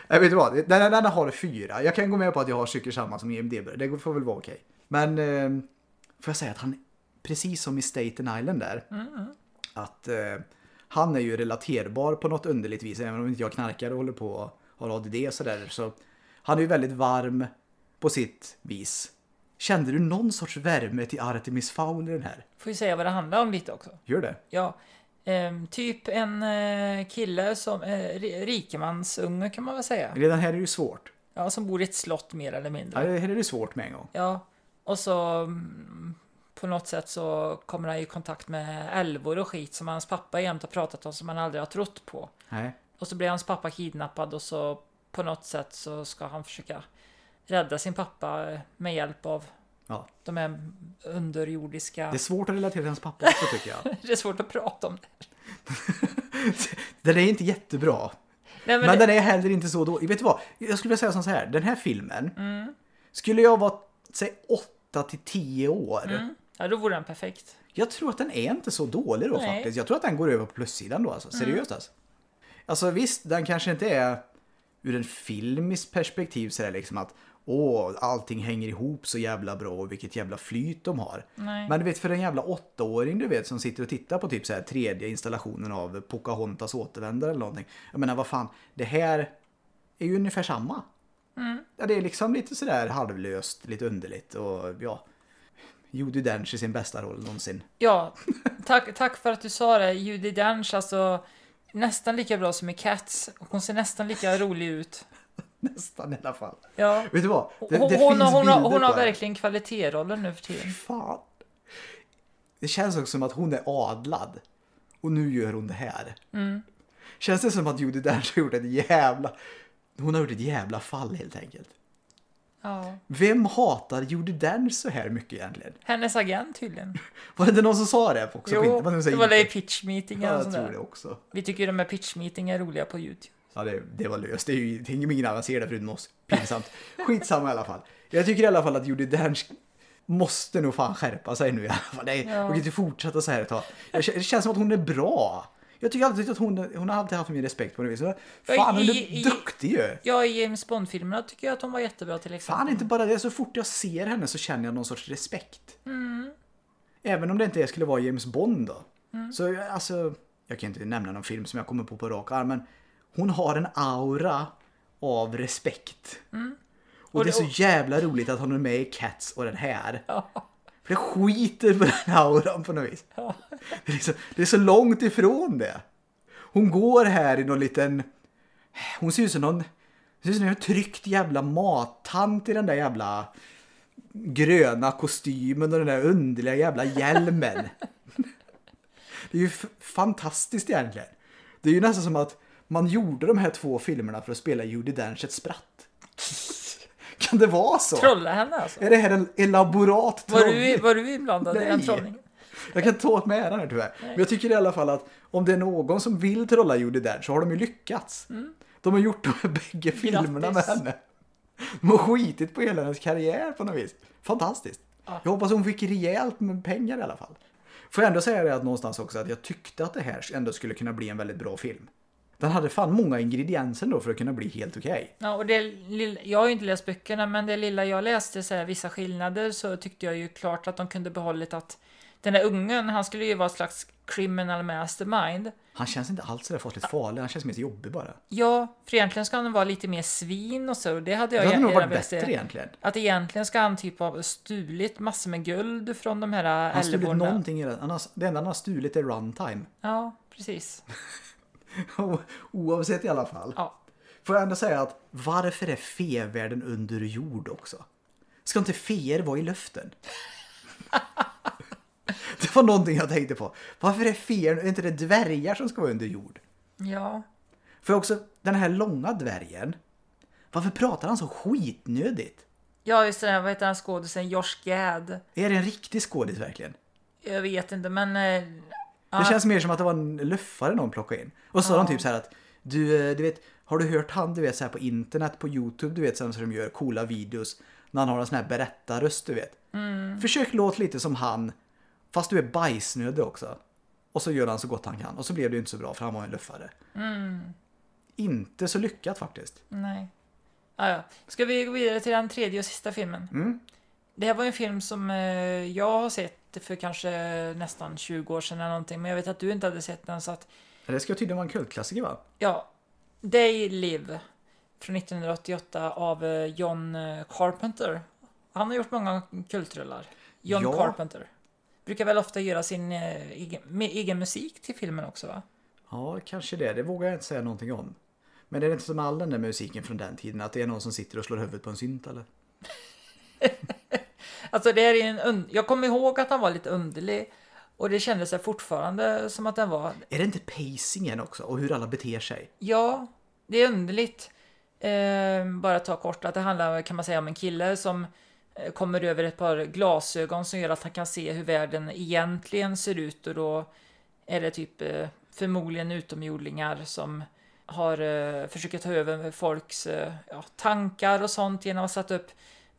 Jag vet du vad, den, den har fyra. Jag kan gå med på att jag har cykel samma som IMDB. Det får väl vara okej. Men eh, får jag säga att han, precis som i Staten Island där, att eh, han är ju relaterbar på något underligt vis. Även om inte jag knarkar och håller på och har ADD och sådär. Så han är ju väldigt varm på sitt vis. Kände du någon sorts värme till Artemis Fowl i den här? Får ju säga vad det handlar om lite också. Gör det? Ja, ehm, typ en eh, kille som, eh, ri- rikemansunge kan man väl säga. Redan här är det ju svårt. Ja, som bor i ett slott mer eller Ja, mindre. det här är det svårt med en gång. Ja, och så mm, på något sätt så kommer han i kontakt med älvor och skit som hans pappa jämt har pratat om som han aldrig har trott på. Nej. Och så blir hans pappa kidnappad och så på något sätt så ska han försöka rädda sin pappa med hjälp av Ja. de här underjordiska... Det är svårt att relatera till hans pappa också tycker jag. Det är svårt att prata om det. Den är inte jättebra. Nej, Men, men det, den är heller inte så dålig. Vet du vad? Jag skulle vilja säga som så här. Den här filmen. Mm. Skulle jag vara, säg 8 till 10 år. mm, ja, då vore den perfekt. Jag tror att den är inte så dålig då Nej. faktiskt. Jag tror att den går över på plussidan då alltså. Seriöst alltså. Alltså visst, den kanske inte är ur en filmisk perspektiv så är det liksom att åh, allting hänger ihop så jävla bra och vilket jävla flyt de har. Nej. Men du vet för en jävla åttaåring du vet som sitter och tittar på typ så här tredje installationen av Pocahontas återvändare eller någonting. Jag menar vad fan, det här är ju ungefär samma. Ja, det är liksom lite sådär halvlöst, lite underligt och ja. Judi Dench i sin bästa roll någonsin. Ja, tack, tack för att du sa det. Judi Dench, alltså nästan lika bra som i Cats. Och hon ser nästan lika rolig ut. Nästan i alla fall. Ja. Vet du vad? Det, hon, det hon, finns har- hon, har, hon har verkligen kvalitetsroller nu för tiden. Fan. Det känns också som att hon är adlad. Och nu gör hon det här. Mm. Känns det som att Judi Dench har gjort ett jävla... Hon har gjort ett jävla fall helt enkelt. Ja. Vem hatar Judi Dench så här mycket egentligen? Hennes agent tydligen. Var det inte någon som sa det också? Jo, säger det var det i inte. pitch meeting Ja, och jag sånt tror där. det också. Vi tycker ju de här pitch meeting är roliga på YouTube. Ja, det, det var löst. Det är ju det är ingen annan ser det förutom oss. Pinsamt. Skitsamma i alla fall. Jag tycker i alla fall att Judi Dench måste nog fan skärpa sig nu i alla fall. Nej, Ja. hon kan inte fortsätta så här ett tag. Det känns som att hon är bra. Jag tycker alltid att hon, hon har alltid haft min respekt på det viset. Fan, hon är duktig ju. Ja, i James Bond-filmerna tycker jag att hon var jättebra till exempel. Fan, inte bara det. Så fort jag ser henne så känner jag någon sorts respekt. Mm. Även om det inte skulle vara James Bond då. Så jag- alltså, jag kan inte nämna någon film som jag kommer på på rak arm, men hon har en aura av respekt. Och, Mm. Och det är så jävla roligt att hon är med i Cats och den här. Ja. Det skiter på den auran på något vis. Det är, liksom, det är så långt ifrån det. Hon går här i någon liten... Hon ser ut som någon... Ser ut som en tryckt jävla mattant i den där jävla gröna kostymen och den där underliga jävla hjälmen. Det är ju fantastiskt egentligen. Det är ju nästan som att man gjorde de här två filmerna för att spela Judi Dench ett spratt. Kan det vara så? Trolla henne alltså. Är det här en elaborat Var trollning? du, var du inblandad i den Nej. trollningen? Jag kan inte ta åt mig äran här tyvärr. Men jag tycker i alla fall att om det är någon som vill trolla Judi Dench så har de ju lyckats. De har gjort de här bägge filmerna med Grattis. henne. De har skitit på hela hennes karriär på något vis. Fantastiskt. Ja. Jag hoppas hon fick rejält med pengar i alla fall. Får jag ändå säga det att någonstans också att jag tyckte att det här ändå skulle kunna bli en väldigt bra film. Den hade fan många ingredienser då för att kunna bli helt okej. Ja, och det lilla, jag har ju inte läst böckerna, men det lilla jag läste, så här, vissa skillnader, så tyckte jag ju klart att de kunde behållit att den där ungen, han skulle ju vara ett slags criminal mastermind. Han känns inte alls sådär fasligt farlig, han känns mer jobbig bara. Ja, för egentligen ska han vara lite mer svin och så. och Det hade Det jag hade nog varit velat se. bättre egentligen. Att egentligen ska han typ ha stulit massor med guld från de här Han har stulit någonting i det. Han har, det enda han har stulit är runtime. Ja, precis. Oavsett i alla fall. Ja. Får jag ändå säga att varför är fevärlden under jord också? Ska inte feer vara i luften? det var någonting jag tänkte på. Varför är feer, är inte det dvärgar som ska vara under jord? Ja. För också den här långa dvärgen. Varför pratar han så skitnödigt? Ja, just det där, vad heter han skådisen? Josh Gad. Är det en riktig skådis verkligen? Jag vet inte, men... eh, Det känns mer som att det var en luffare någon plockade in. Och så sa de typ så här att du, eh, du vet, har du hört han du vet så här på internet, på Youtube, du vet så som de gör coola videos när han har en sån här berättarröst, du vet. Försök låta lite som han, fast du är bajsnödig också. Och så gör han så gott han kan. Och så blev det ju inte så bra för han var en luffare. Inte så lyckat faktiskt. Nej. Ah, ja. Ska vi gå vidare till den tredje och sista filmen? Mm. Det här var en film som eh, jag har sett för kanske nästan 20 år sedan eller någonting, men jag vet att du inte hade sett den så att Det ska tydligen vara en kultklassiker va? Ja, They Live från 1988 av eh, John eh, Carpenter. Han har gjort många kultrullar. John Ja. Carpenter. Brukar väl ofta göra sin eh, egen, egen musik till filmen också va? Ja, kanske det. Det vågar jag inte säga någonting om. Men det är inte som all den där musiken från den tiden, att det är någon som sitter och slår huvudet på en synt eller? Alltså det är en un- Jag kommer ihåg att han var lite underlig. Och det kändes fortfarande som att den var... Är det inte pacingen också? Och hur alla beter sig? Ja, det är underligt. Eh, bara ta kort att det handlar kan man säga om en kille som eh, kommer över ett par glasögon som gör att han kan se hur världen egentligen ser ut och då är det typ eh, förmodligen utomjordingar som har eh, försöker ta över folks eh, ja, tankar och sånt genom att sätta upp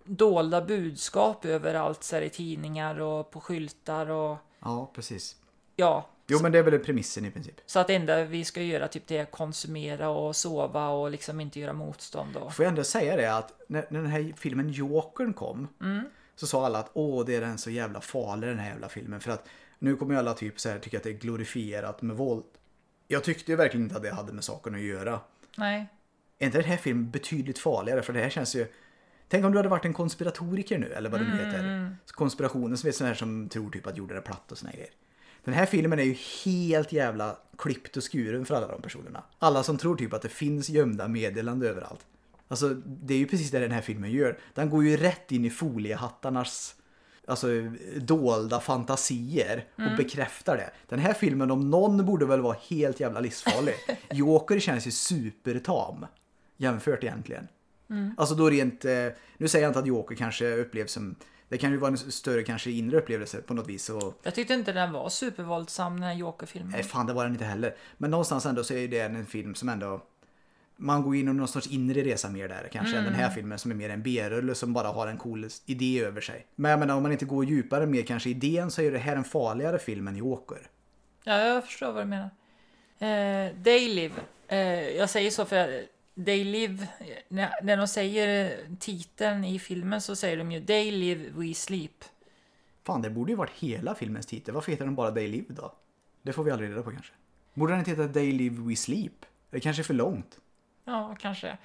dolda budskap överallt så här, i tidningar och på skyltar och Ja, precis. ja, Jo, men det är väl premissen i princip. så att det enda vi ska göra typ det är att konsumera och sova och liksom inte göra motstånd. Och... Får jag ändå säga det att när, när den här filmen Jokern kom Mm. så sa alla att åh, det är den så jävla farlig den här jävla filmen. För att nu kommer ju alla typ så här tycka att det är glorifierat med våld. Jag tyckte ju verkligen inte att det hade med saken att göra. Nej. Är inte den här filmen betydligt farligare? För det här känns ju... Tänk om du hade varit en konspiratoriker nu, eller vad det nu heter. Konspirationen som är sån här som tror typ att jorden är platt och såna grejer. Den här filmen är ju helt jävla klippt och skuren för alla de personerna. Alla som tror typ att det finns gömda meddelande överallt. Alltså, det är ju precis det den här filmen gör. Den går ju rätt in i foliehattarnas alltså, dolda fantasier och bekräftar det. Den här filmen om någon borde väl vara helt jävla livsfarlig. Joker känns ju supertam jämfört egentligen. Alltså då rent, eh, nu säger jag inte att Joker kanske upplevs som, det kan ju vara en större kanske inre upplevelse på något vis. Och, Jag tyckte inte den var supervåldsam den här Joker-filmen. nej fan det var den inte heller. Men någonstans ändå så är det en film som ändå, man går in i någon sorts inre resa mer där kanske än den här filmen som är mer en B-rulle som bara har en cool idé över sig. Men jag menar om man inte går djupare med kanske idén så är det här en farligare film än Joker. Ja, jag förstår vad du menar. Eh, They Live. Eh, jag säger så för att They Live, när, de säger titeln i filmen så säger de ju They Live We Sleep. Fan det borde ju varit hela filmens titel. Varför heter den bara They Live då? Det får vi aldrig reda på kanske. Borde den inte heta They Live We Sleep? Det kanske är för långt. Ja, kanske.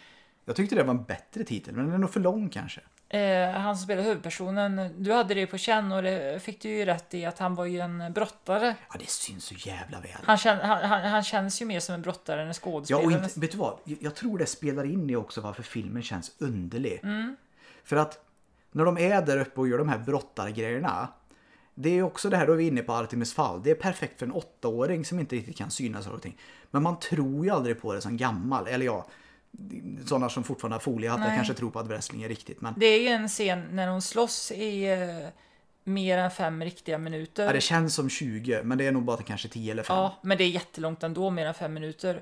Jag tyckte det var en bättre titel, men den är nog för lång kanske. Eh, han som spelar huvudpersonen, du hade det på känn och det fick du ju rätt i att han var ju en brottare. Ja, det syns så jävla väl. Han, känn, han, han, han känns ju mer som en brottare än en Ja, skådespelare. och inte, vet du vad? Jag tror det spelar in i också varför filmen känns underlig. För att när de är där uppe och gör de här brottargrejerna. Det är också det här, då är vi inne på Artemis fall. Det är perfekt för en åttaåring som inte riktigt kan syna saker och ting. Men man tror ju aldrig på det som gammal. Eller ja, sådana som fortfarande har foliehattar kanske tror på att wrestling är riktigt. Men Det är ju en scen när de slåss i eh, mer än fem riktiga minuter. ja, det känns som 20, men det är nog bara kanske 10 eller 5. Ja, men det är jättelångt ändå, mer än fem minuter.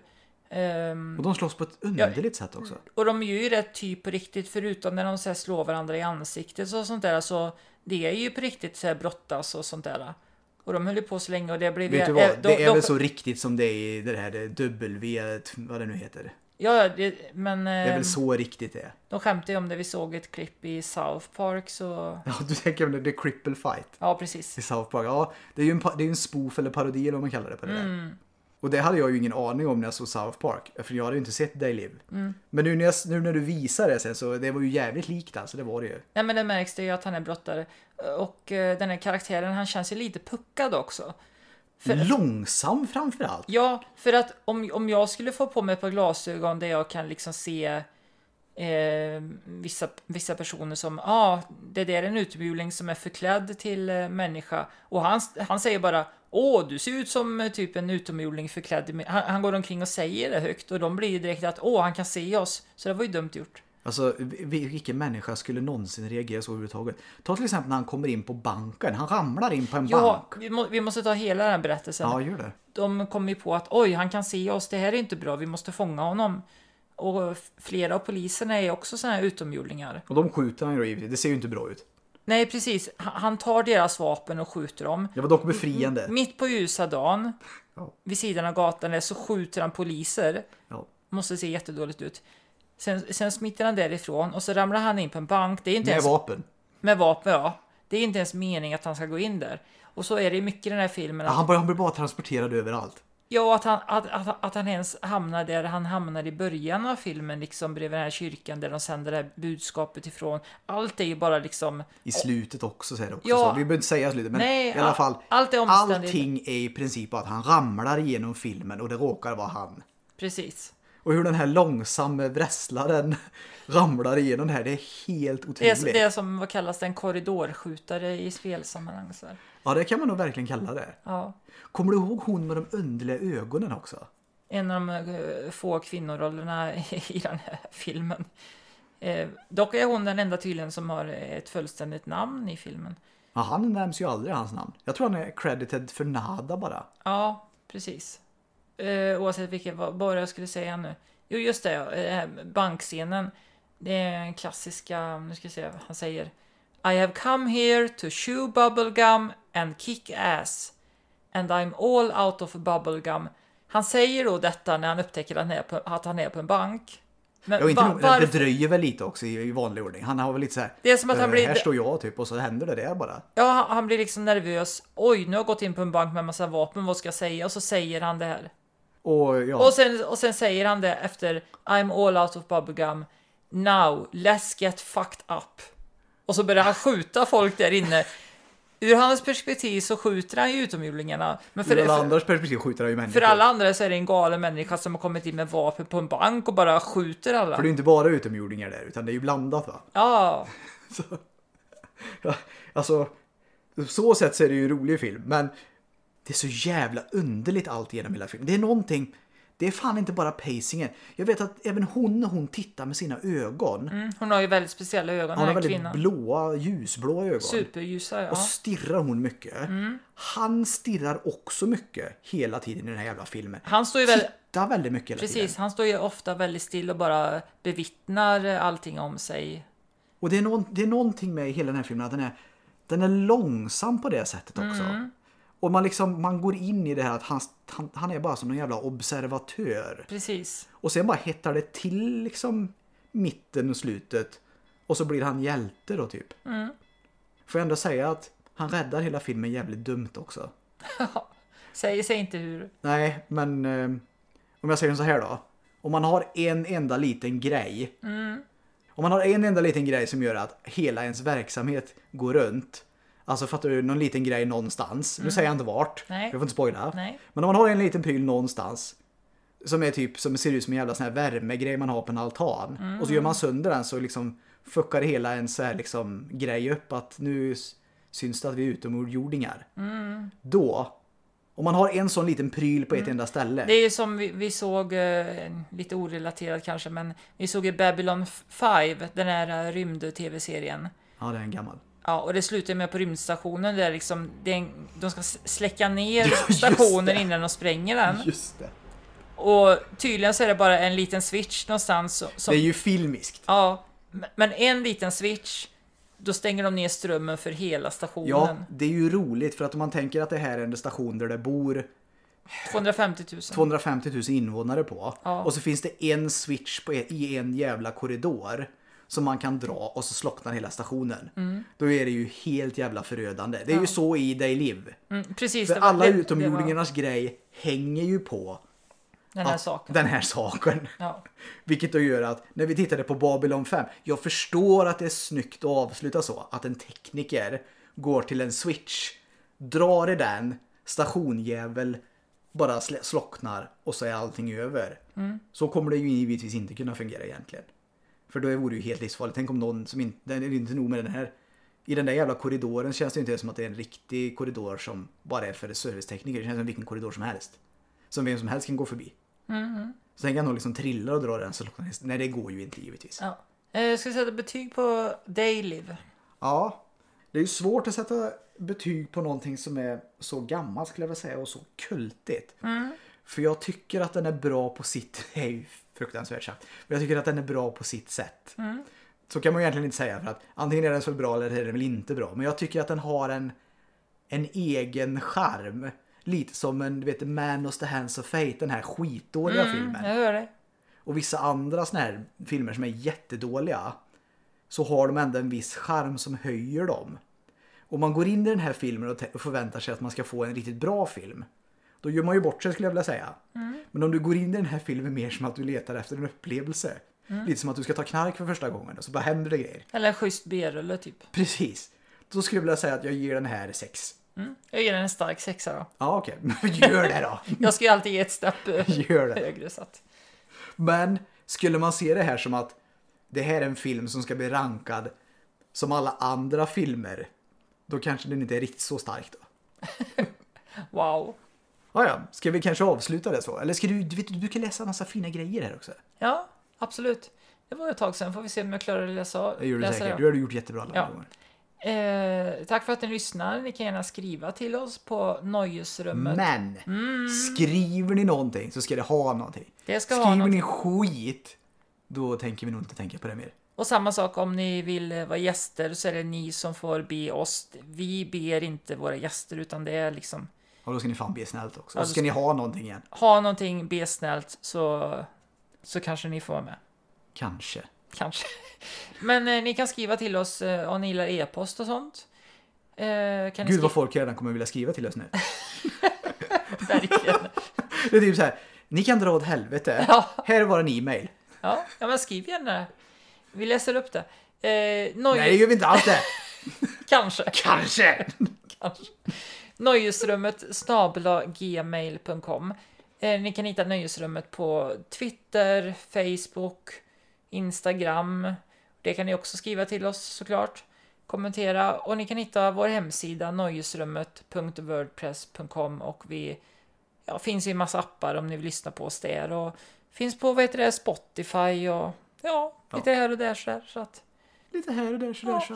Ehm, Och de slåss på ett underligt sätt också. och de gör ju det typ på riktigt, förutom när de så slår varandra i ansiktet och sånt där. Så det är ju på riktigt så här brottas och sånt där. Och de höll ju på så länge och det blev Vet du eh, vad? de- Det är de- väl så riktigt som det är i det här det W, vad det nu heter. Ja, det, men Det är väl så riktigt det är. de skämtade ju om det. Vi såg ett klipp i South Park så... Ja, du tänker om det, the cripple fight Ja, precis. i South Park. Ja, det är ju en, det är en spoof eller parodi eller vad man kallar det på det där. Mm. Och det hade jag ju ingen aning om när jag såg South Park. För jag hade ju inte sett They Live. Mm. Men nu när, jag, nu när du visar det sen så det var ju jävligt likt alltså, det var det ju. Nej, men det märks det ju att han är brottare. Och eh, den här karaktären, han känns ju lite puckad också. För- Långsam framförallt. Ja, för att om, om jag skulle få på mig ett par glasögon där jag kan liksom se eh, vissa, vissa personer som, ja, ah, det där är en utomjording som är förklädd till eh, människa. Och han, han säger bara, åh, du ser ut som eh, typ en utomjording förklädd. Han, han går omkring och säger det högt och de blir direkt att, åh, han kan se oss. Så det var ju dumt gjort. Alltså vi- vilken människa skulle någonsin reagera så överhuvudtaget? Ta till exempel när han kommer in på banken. Han ramlar in på en Ja, bank. vi, må, vi måste ta hela den berättelsen. Ja, gör det. de kom ju på att oj, han kan se oss, det här är inte bra, vi måste fånga honom. Och flera av poliserna är också sådana här utomjordingar. Och de skjuter han ju givetvis. Det ser ju inte bra ut. Nej, precis. Han- Han tar deras vapen och skjuter dem. Det var dock befriande. Mitt på ljusa dagen, Ja. vid sidan av gatan, där så skjuter han poliser. Ja. Måste se jättedåligt ut. Sen, sen smiter han därifrån och så ramlar han in på en bank. Det är inte Med ens, vapen. med vapen, ja. Det är inte ens meningen att han ska gå in där. Och så är det mycket i den här filmen. Ja, han, bara, han blir bara transporterad överallt. Ja, att han, att, att, att han ens hamnar där han hamnar i början av filmen, liksom bredvid den här kyrkan där de sänder det här budskapet ifrån. Allt är ju bara liksom... I slutet också så är det också Ja. så. Vi behöver inte säga slutet men Nej, i alla all- fall. allt är omständigt. Allting är i princip att han ramlar igenom filmen och det råkar vara han. Precis. Och hur den här långsamme wrestlaren ramlar igenom det här, det är helt Det otroligt. är, det är som vad kallas en korridorskjutare i spelsammanhang. Så. Ja, det kan man nog verkligen kalla det. Ja. Kommer du ihåg hon med de underliga ögonen också? En av de eh, få kvinnorollerna i den här filmen. Eh, dock är hon den enda tydligen som har ett fullständigt namn i filmen. Ja, han nämns ju aldrig hans namn. Jag tror han är credited för nada bara. Ja, precis. Eh, oavsett vilket, vad vad var jag skulle säga nu? Jo, just det, eh, bankscenen. Det är en klassiska, nu ska jag se, han säger I have come here to chew bubblegum and kick ass. And I'm all out of bubblegum. Han säger då detta när han upptäcker att han är på, att han är på en bank. Men Jag inte va- nog, det dröjer väl lite också i, i vanlig ordning. Han har väl lite så här. Det är som att han "Eh, blir- Här står jag typ och så händer det där bara. Ja, han- han blir liksom nervös. Oj, nu har jag gått in på en bank med en massa vapen, vad ska jag säga? Och så säger han det här. Och ja, Och, sen, och sen säger han det efter I'm all out of bubblegum. Now, let's get fucked up. Och så börjar han skjuta folk där inne. Ur hans perspektiv så skjuter han ju utomjordingarna. Men för, ur alla andras perspektiv skjuter han ju människor. för alla andra så är det en galen människa som har kommit in med vapen på en bank och bara skjuter alla. För det är inte bara utomjordingar där, utan det är ju blandat va. Ja, Ja, Alltså, på så sätt så är det ju en rolig film, men det är så jävla underligt allt genom hela filmen. Det är någonting, det är fan inte bara pacingen. Jag vet att även hon när hon tittar med sina ögon, mm, hon har ju väldigt speciella ögon, hon har väldigt kvinnan. blåa, ljusblåa ögon. Superljusa, Och ja. Mm. stirrar hon mycket. Han stirrar också mycket hela tiden i den här jävla filmen. Han står ju väldigt... Tittar väldigt mycket hela Precis, tiden. han står ju ofta väldigt still och bara bevittnar allting om sig. Och det är, någon, det är någonting med hela den här filmen att den är, den är långsam på det sättet också. Mm. Och man, liksom, man går in i det här att han, han, han är bara som en jävla observatör. Precis. Och sen bara hettar det till liksom mitten och slutet. Och så blir han hjälte då typ. Mm. Får jag ändå säga att han räddar hela filmen jävligt dumt också. Säger sig inte hur. Nej, men eh, om jag säger så här då. Om man har en enda liten grej. Mm. Om man har en enda liten grej som gör att hela ens verksamhet går runt. Alltså fattar du, någon liten grej någonstans. Nu säger jag inte vart. Nej. Jag får inte spoila. Nej. Men om man har en liten pryl någonstans. Som är typ som ser ut som en jävla sån här värmegrej man har på en altan. Mm. Och så gör man sönder den så liksom fuckar hela en så här liksom grej upp att nu syns det att vi är utomjordingar. Mm. Då, om man har en sån liten pryl på ett enda ställe. Det är ju som vi, vi såg, eh, lite orelaterat kanske, men vi såg i Babylon 5, den här eh, rymd-tv-serien. Ja, det är en gammal. Ja, och det slutar med på rymdstationen där liksom, en, de ska släcka ner Ja, stationen det. innan de spränger den. Just det. Och tydligen så är det bara en liten switch någonstans. Som, Det är ju filmiskt. Ja, men en liten switch, då stänger de ner strömmen för hela stationen. Ja, det är ju roligt för att om man tänker att det här är en station där det bor 250 000. 250 000 invånare på. Ja. Och så finns det en switch på, i en jävla korridor som man kan dra och så slocknar hela stationen. Mm. Då är det ju helt jävla förödande. Det är ju så i They Live. Mm, precis. För var- alla det- det var utomjordingarnas grej hänger ju på Den här saken. den här saken. Ja. Vilket då gör att när vi tittade på Babylon 5, jag förstår att det är snyggt att avsluta så. Att en tekniker går till en switch, drar i den, stationjävel bara sl- slocknar och så är allting över. Så kommer det ju givetvis inte kunna fungera egentligen. För då vore det ju helt livsfarligt. Tänk om någon som inte, det är inte nog med den här. I den där jävla korridoren känns det inte som att det är en riktig korridor som bara är för servicetekniker. Det känns som vilken korridor som helst. Som vem som helst kan gå förbi. Så tänk att någon liksom trillar och drar den så. Nej det går ju inte givetvis. Ja. Eh, ska sätta betyg på Daylive? Ja, det är ju svårt att sätta betyg på någonting som är så gammalt skulle jag vilja säga och så kultigt. För jag tycker att den är bra på sitt, det är ju fruktansvärt sagt, men jag tycker att den är bra på sitt sätt. Så kan man ju egentligen inte säga för att antingen är den så bra eller är den väl inte bra. Men jag tycker att den har en, en egen charm. Lite som en, du vet, Man of the Hands of Fate, den här skitdåliga filmen Jag hör dig. och vissa andra såna här filmer som är jättedåliga så har de ändå en viss charm som höjer dem. Om man går in i den här filmen och förväntar sig att man ska få en riktigt bra film då gör man ju bort sig skulle jag vilja säga. Men om du går in i den här filmen mer som att du letar efter en upplevelse. Lite som att du ska ta knark för första gången och så bara händer det grejer. Eller en schysst B-rulle typ. Precis. Då skulle jag vilja säga att jag ger den här sex. Mm. Jag ger den en stark sexa då. Ja okej, gör det då. Jag ska ju alltid ge ett stepp eh, Gör det. högre så att. Men skulle man se det här som att det här är en film som ska bli rankad som alla andra filmer, då kanske den inte är riktigt så stark då. Wow. Ja, ja, ska vi kanske avsluta det så? Eller ska du, du, vet, du brukar läsa en massa fina grejer här också. Ja, absolut. Det var ett tag sedan. Får vi se om jag klarar att läsa, Det gör du säkert. det. Har du gjort jättebra alla Ja. gånger. Eh, tack för att ni lyssnar. Ni kan gärna skriva till oss på nöjesrummet. Men Mm. skriver ni någonting så ska det ha någonting. Det ska ha Skriver någonting. ni skit, då tänker vi nog inte tänka på det mer. Och samma sak om ni vill eh, vara gäster så är det ni som får be oss. Vi ber inte våra gäster utan det är liksom Och då ska ni fan be snällt också. Och så ska ni ha någonting igen. ha någonting, be snällt så, så kanske ni får vara med. Kanske. Kanske. Men eh, ni kan skriva till oss eh, om ni gillar e-post och sånt. Eh, kan ni Gud skriva? vad folk redan kommer vilja skriva till oss nu. Verkligen. Det är typ så här. Ni kan dra åt helvete. Ja. Här är vår e-mail. Ja, ja, men skriv gärna. Vi läser upp det. Eh. Nej, det gör vi inte alls det. Kanske. Kanske. Kanske. Nöjesrummet gmail.com. Eh, ni kan hitta Nöjesrummet på Twitter, Facebook, Instagram. Det kan ni också skriva till oss såklart. Kommentera och ni kan hitta vår hemsida nöjesrummet.wordpress.com och vi ja, finns i en massa appar om ni vill lyssna på oss där och finns på vad heter det, Spotify och ja, lite här och där så, där, så att Lite här och där sådär så.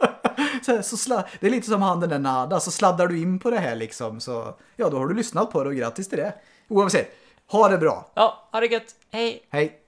så, här, så sla- det är lite som han den där Nada, så sladdar du in på det här liksom så ja, då har du lyssnat på det och grattis till det. Oavsett, ha det bra. ja, ha det gött, hej! Hej!